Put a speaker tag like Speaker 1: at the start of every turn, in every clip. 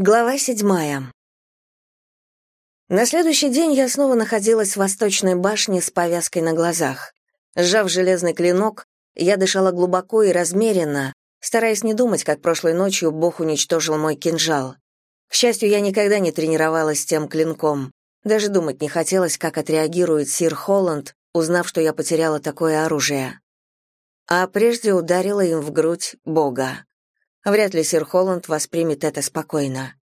Speaker 1: Глава седьмая. На следующий день я снова находилась в восточной башне с повязкой на глазах. Сжав железный клинок, я дышала глубоко и размеренно, стараясь не думать, как прошлой ночью Бог уничтожил мой кинжал. К счастью, я никогда не тренировалась с тем клинком. Даже думать не хотелось, как отреагирует сир Холланд, узнав, что я потеряла такое оружие. А прежде ударила им в грудь Бога. Вряд ли сир Холланд воспримет это спокойно.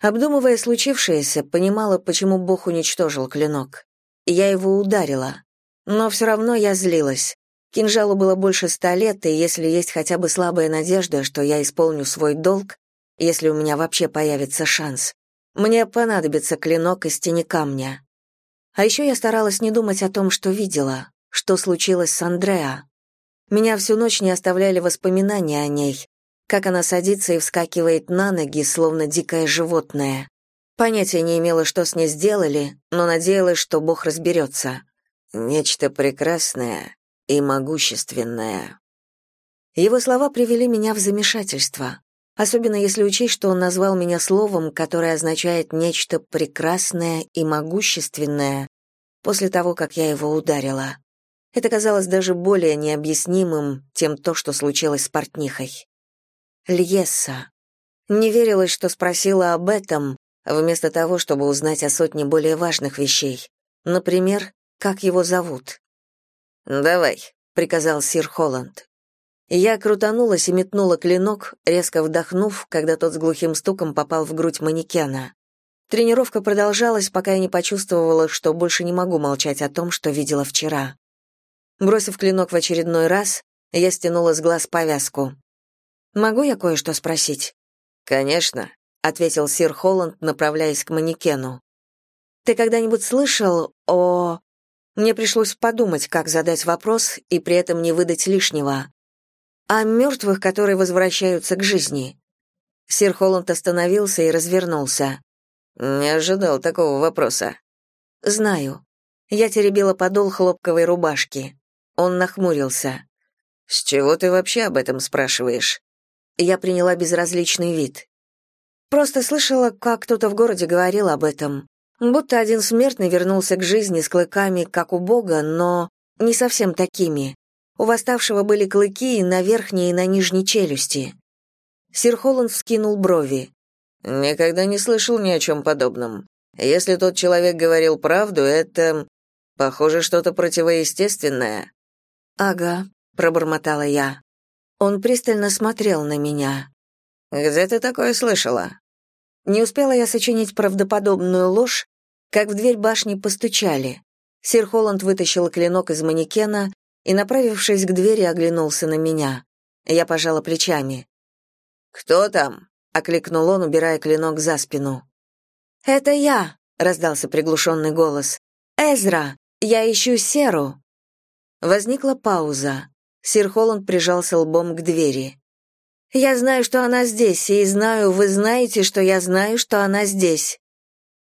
Speaker 1: Обдумывая случившееся, понимала, почему Бог уничтожил клинок. Я его ударила. Но все равно я злилась. Кинжалу было больше ста лет, и если есть хотя бы слабая надежда, что я исполню свой долг, если у меня вообще появится шанс, мне понадобится клинок из тени камня. А еще я старалась не думать о том, что видела, что случилось с Андреа. Меня всю ночь не оставляли воспоминания о ней, как она садится и вскакивает на ноги, словно дикое животное. Понятия не имела, что с ней сделали, но надеялась, что Бог разберется. Нечто прекрасное и могущественное. Его слова привели меня в замешательство, особенно если учесть, что он назвал меня словом, которое означает нечто прекрасное и могущественное, после того, как я его ударила. Это казалось даже более необъяснимым, чем то, что случилось с портнихой. Льеса. Не верилось, что спросила об этом, вместо того, чтобы узнать о сотне более важных вещей. Например, как его зовут. «Давай», — приказал сир Холланд. Я крутанулась и метнула клинок, резко вдохнув, когда тот с глухим стуком попал в грудь манекена. Тренировка продолжалась, пока я не почувствовала, что больше не могу молчать о том, что видела вчера. Бросив клинок в очередной раз, я стянула с глаз повязку. Могу я кое-что спросить? Конечно, ответил сир Холланд, направляясь к манекену. Ты когда-нибудь слышал о Мне пришлось подумать, как задать вопрос и при этом не выдать лишнего. О мертвых, которые возвращаются к жизни. Сир Холланд остановился и развернулся. Не ожидал такого вопроса. Знаю. Я теребила подол хлопковой рубашки. Он нахмурился. С чего ты вообще об этом спрашиваешь? Я приняла безразличный вид. Просто слышала, как кто-то в городе говорил об этом. Будто один смертный вернулся к жизни с клыками, как у Бога, но не совсем такими. У восставшего были клыки и на верхней, и на нижней челюсти. Сир Холланд вскинул брови. «Никогда не слышал ни о чем подобном. Если тот человек говорил правду, это, похоже, что-то противоестественное». «Ага», — пробормотала я. Он пристально смотрел на меня. «Где ты такое слышала?» Не успела я сочинить правдоподобную ложь, как в дверь башни постучали. Сир Холланд вытащил клинок из манекена и, направившись к двери, оглянулся на меня. Я пожала плечами. «Кто там?» — окликнул он, убирая клинок за спину. «Это я», — раздался приглушенный голос. «Эзра, я ищу Серу». Возникла пауза. Сир Холланд прижался лбом к двери. «Я знаю, что она здесь, и знаю, вы знаете, что я знаю, что она здесь».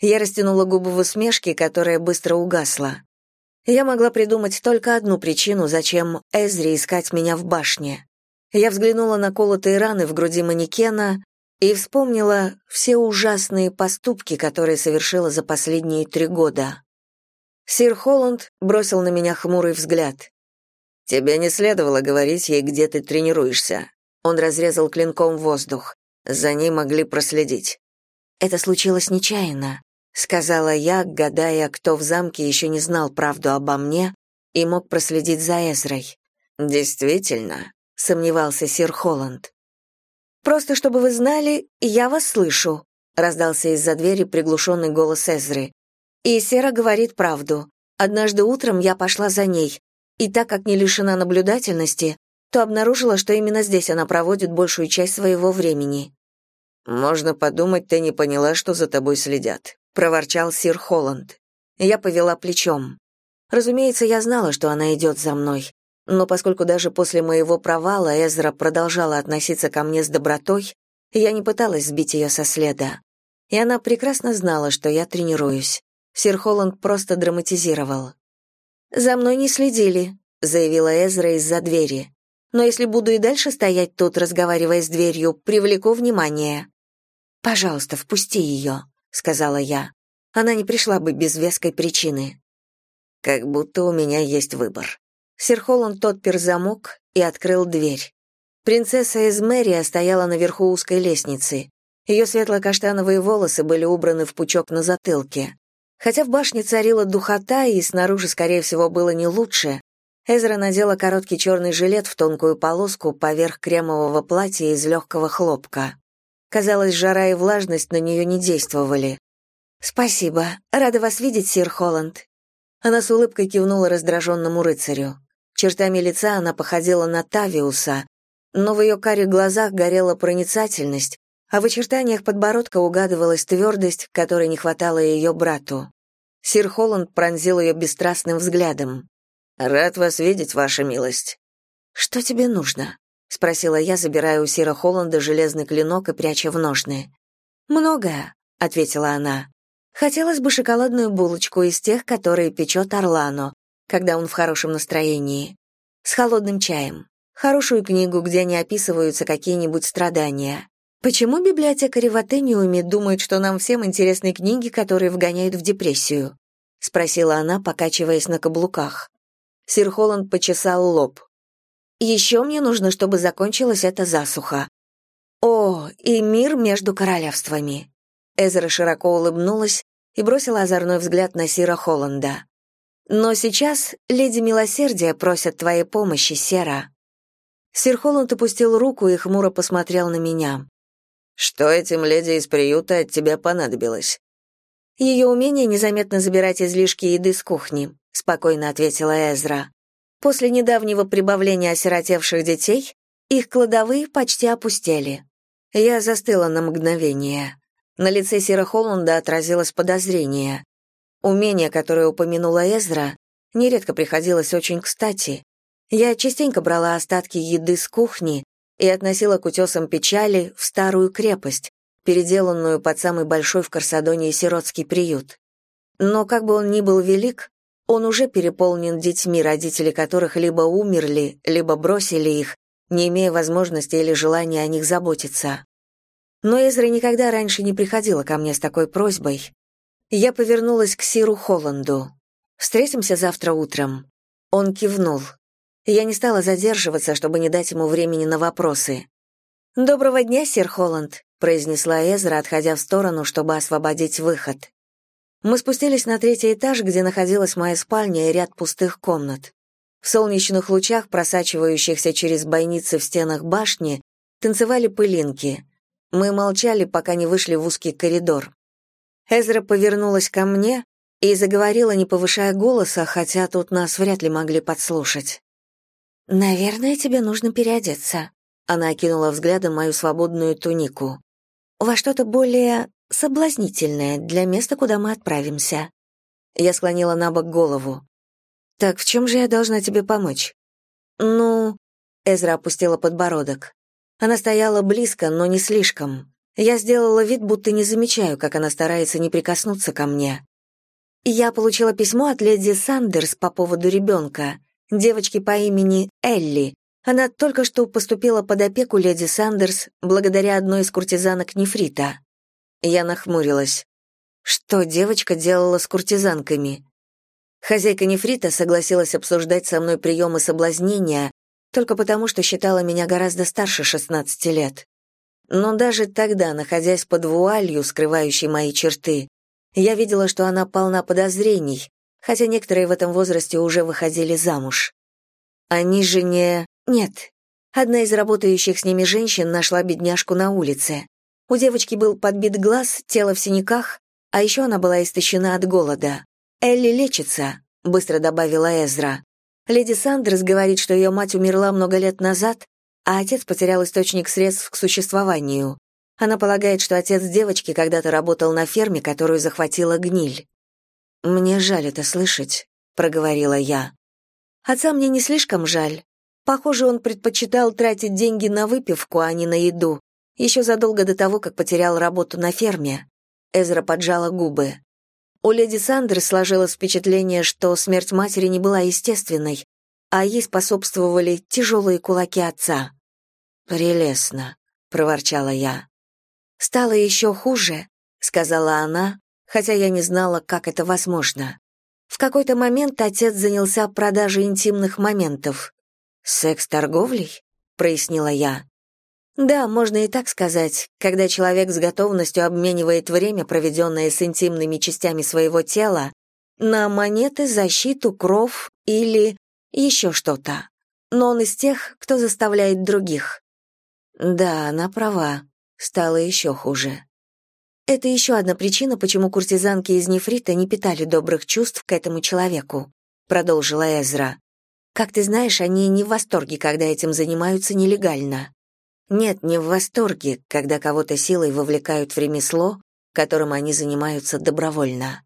Speaker 1: Я растянула губы в усмешке, которая быстро угасла. Я могла придумать только одну причину, зачем Эзри искать меня в башне. Я взглянула на колотые раны в груди манекена и вспомнила все ужасные поступки, которые совершила за последние три года. Сир Холланд бросил на меня хмурый взгляд. Тебе не следовало говорить ей, где ты тренируешься. Он разрезал клинком воздух. За ней могли проследить. Это случилось нечаянно, сказала я, гадая, кто в замке еще не знал правду обо мне и мог проследить за Эзрой. Действительно, сомневался сир Холланд. Просто чтобы вы знали, я вас слышу, раздался из-за двери приглушенный голос Эзры. И Сера говорит правду. Однажды утром я пошла за ней, и так как не лишена наблюдательности, то обнаружила, что именно здесь она проводит большую часть своего времени. «Можно подумать, ты не поняла, что за тобой следят», — проворчал сир Холланд. Я повела плечом. Разумеется, я знала, что она идет за мной, но поскольку даже после моего провала Эзра продолжала относиться ко мне с добротой, я не пыталась сбить ее со следа. И она прекрасно знала, что я тренируюсь. Сир Холланд просто драматизировал. «За мной не следили», — заявила Эзра из-за двери. «Но если буду и дальше стоять тут, разговаривая с дверью, привлеку внимание». «Пожалуйста, впусти ее», — сказала я. «Она не пришла бы без веской причины». Как будто у меня есть выбор. Сир Холланд отпер замок и открыл дверь. Принцесса из Мэрия стояла наверху узкой лестницы. Ее светло-каштановые волосы были убраны в пучок на затылке. Хотя в башне царила духота, и снаружи, скорее всего, было не лучше, Эзра надела короткий черный жилет в тонкую полоску поверх кремового платья из легкого хлопка. Казалось, жара и влажность на нее не действовали. «Спасибо. Рада вас видеть, сир Холланд». Она с улыбкой кивнула раздраженному рыцарю. Чертами лица она походила на Тавиуса, но в ее карих глазах горела проницательность, а в очертаниях подбородка угадывалась твердость, которой не хватало ее брату. Сир Холланд пронзил ее бесстрастным взглядом. «Рад вас видеть, ваша милость». «Что тебе нужно?» — спросила я, забирая у Сира Холланда железный клинок и пряча в ножны. «Многое», — ответила она. «Хотелось бы шоколадную булочку из тех, которые печет Орлано, когда он в хорошем настроении, с холодным чаем, хорошую книгу, где не описываются какие-нибудь страдания. Почему библиотекари в Атениуме думают, что нам всем интересны книги, которые вгоняют в депрессию?» — спросила она, покачиваясь на каблуках. Сир Холланд почесал лоб. «Еще мне нужно, чтобы закончилась эта засуха. О, и мир между королевствами». Эзра широко улыбнулась и бросила озорной взгляд на Сира Холланда. «Но сейчас леди милосердия просят твоей помощи, Сера». Сир Холланд опустил руку и хмуро посмотрел на меня. «Что этим леди из приюта от тебя понадобилось?» Ее умение незаметно забирать излишки еды с кухни спокойно ответила Эзра. После недавнего прибавления осиротевших детей их кладовые почти опустели. Я застыла на мгновение. На лице Сира Холланда отразилось подозрение. Умение, которое упомянула Эзра, нередко приходилось очень кстати. Я частенько брала остатки еды с кухни и относила к утесам печали в старую крепость, переделанную под самый большой в Корсадоне сиротский приют. Но как бы он ни был велик, он уже переполнен детьми, родители которых либо умерли, либо бросили их, не имея возможности или желания о них заботиться. Но Эзра никогда раньше не приходила ко мне с такой просьбой. Я повернулась к Сиру Холланду. «Встретимся завтра утром». Он кивнул. Я не стала задерживаться, чтобы не дать ему времени на вопросы. «Доброго дня, сир Холланд», — произнесла Эзра, отходя в сторону, чтобы освободить выход. Мы спустились на третий этаж, где находилась моя спальня и ряд пустых комнат. В солнечных лучах, просачивающихся через бойницы в стенах башни, танцевали пылинки. Мы молчали, пока не вышли в узкий коридор. Эзра повернулась ко мне и заговорила, не повышая голоса, хотя тут нас вряд ли могли подслушать. «Наверное, тебе нужно переодеться», — она окинула взглядом мою свободную тунику. «Во что-то более соблазнительное для места, куда мы отправимся». Я склонила на бок голову. «Так в чем же я должна тебе помочь?» «Ну...» Эзра опустила подбородок. Она стояла близко, но не слишком. Я сделала вид, будто не замечаю, как она старается не прикоснуться ко мне. Я получила письмо от леди Сандерс по поводу ребенка, девочки по имени Элли. Она только что поступила под опеку леди Сандерс благодаря одной из куртизанок Нефрита. Я нахмурилась. Что девочка делала с куртизанками? Хозяйка нефрита согласилась обсуждать со мной приемы соблазнения только потому, что считала меня гораздо старше 16 лет. Но даже тогда, находясь под вуалью, скрывающей мои черты, я видела, что она полна подозрений, хотя некоторые в этом возрасте уже выходили замуж. Они же не... Нет. Одна из работающих с ними женщин нашла бедняжку на улице. У девочки был подбит глаз, тело в синяках, а еще она была истощена от голода. «Элли лечится», — быстро добавила Эзра. Леди Сандерс говорит, что ее мать умерла много лет назад, а отец потерял источник средств к существованию. Она полагает, что отец девочки когда-то работал на ферме, которую захватила гниль. «Мне жаль это слышать», — проговорила я. «Отца мне не слишком жаль. Похоже, он предпочитал тратить деньги на выпивку, а не на еду, еще задолго до того, как потерял работу на ферме. Эзра поджала губы. У леди Сандерс сложилось впечатление, что смерть матери не была естественной, а ей способствовали тяжелые кулаки отца. «Прелестно», — проворчала я. «Стало еще хуже», — сказала она, хотя я не знала, как это возможно. В какой-то момент отец занялся продажей интимных моментов. «Секс-торговлей?» — прояснила я. Да, можно и так сказать, когда человек с готовностью обменивает время, проведенное с интимными частями своего тела, на монеты, защиту, кров или еще что-то. Но он из тех, кто заставляет других. Да, она права. Стало еще хуже. Это еще одна причина, почему куртизанки из нефрита не питали добрых чувств к этому человеку, продолжила Эзра. Как ты знаешь, они не в восторге, когда этим занимаются нелегально. Нет, не в восторге, когда кого-то силой вовлекают в ремесло, которым они занимаются добровольно.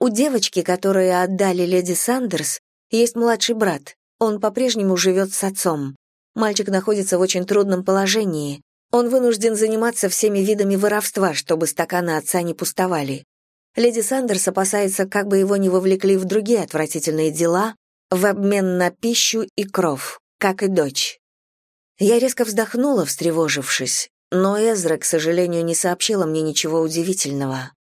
Speaker 1: У девочки, которую отдали леди Сандерс, есть младший брат. Он по-прежнему живет с отцом. Мальчик находится в очень трудном положении. Он вынужден заниматься всеми видами воровства, чтобы стаканы отца не пустовали. Леди Сандерс опасается, как бы его не вовлекли в другие отвратительные дела в обмен на пищу и кров, как и дочь. Я резко вздохнула, встревожившись, но Эзра, к сожалению, не сообщила мне ничего удивительного.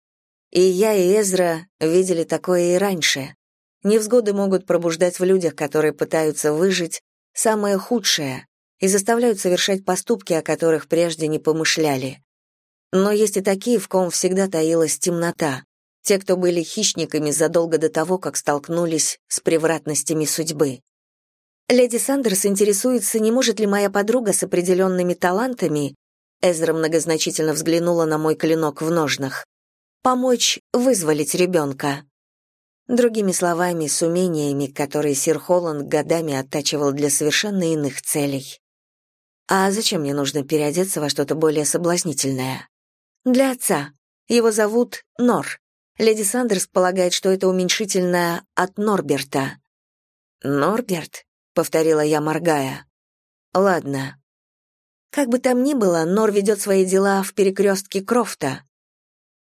Speaker 1: И я, и Эзра видели такое и раньше. Невзгоды могут пробуждать в людях, которые пытаются выжить, самое худшее и заставляют совершать поступки, о которых прежде не помышляли. Но есть и такие, в ком всегда таилась темнота, те, кто были хищниками задолго до того, как столкнулись с превратностями судьбы. Леди Сандерс интересуется, не может ли моя подруга с определенными талантами, Эзра многозначительно взглянула на мой клинок в ножнах, помочь вызволить ребенка. Другими словами, с умениями, которые сир Холланд годами оттачивал для совершенно иных целей. А зачем мне нужно переодеться во что-то более соблазнительное? Для отца. Его зовут Нор. Леди Сандерс полагает, что это уменьшительное от Норберта. Норберт? — повторила я, моргая. «Ладно». Как бы там ни было, Нор ведет свои дела в перекрестке Крофта.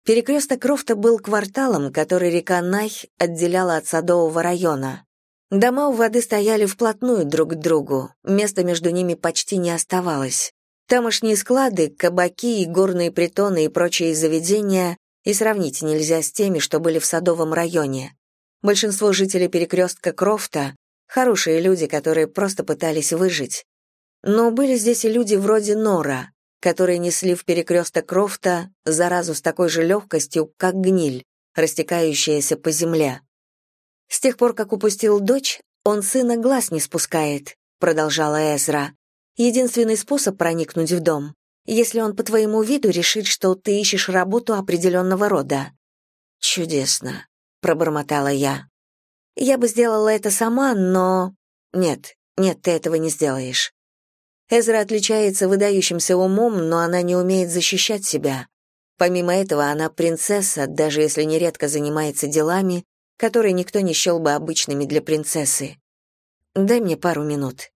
Speaker 1: Перекресток Крофта был кварталом, который река Най отделяла от Садового района. Дома у воды стояли вплотную друг к другу, места между ними почти не оставалось. Тамошние склады, кабаки и горные притоны и прочие заведения и сравнить нельзя с теми, что были в Садовом районе. Большинство жителей перекрестка Крофта Хорошие люди, которые просто пытались выжить. Но были здесь и люди вроде Нора, которые несли в перекресток Крофта заразу с такой же легкостью, как гниль, растекающаяся по земле. С тех пор, как упустил дочь, он сына глаз не спускает, продолжала Эзра. Единственный способ проникнуть в дом, если он по твоему виду решит, что ты ищешь работу определенного рода. Чудесно, пробормотала я. Я бы сделала это сама, но... Нет, нет, ты этого не сделаешь. Эзра отличается выдающимся умом, но она не умеет защищать себя. Помимо этого, она принцесса, даже если нередко занимается делами, которые никто не счел бы обычными для принцессы. Дай мне пару минут.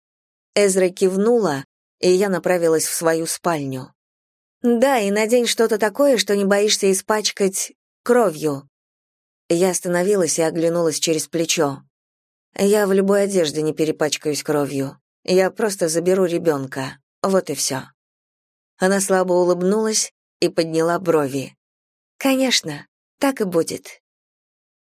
Speaker 1: Эзра кивнула, и я направилась в свою спальню. Да, и надень что-то такое, что не боишься испачкать кровью. Я остановилась и оглянулась через плечо. Я в любой одежде не перепачкаюсь кровью. Я просто заберу ребенка. Вот и все. Она слабо улыбнулась и подняла брови. «Конечно, так и будет».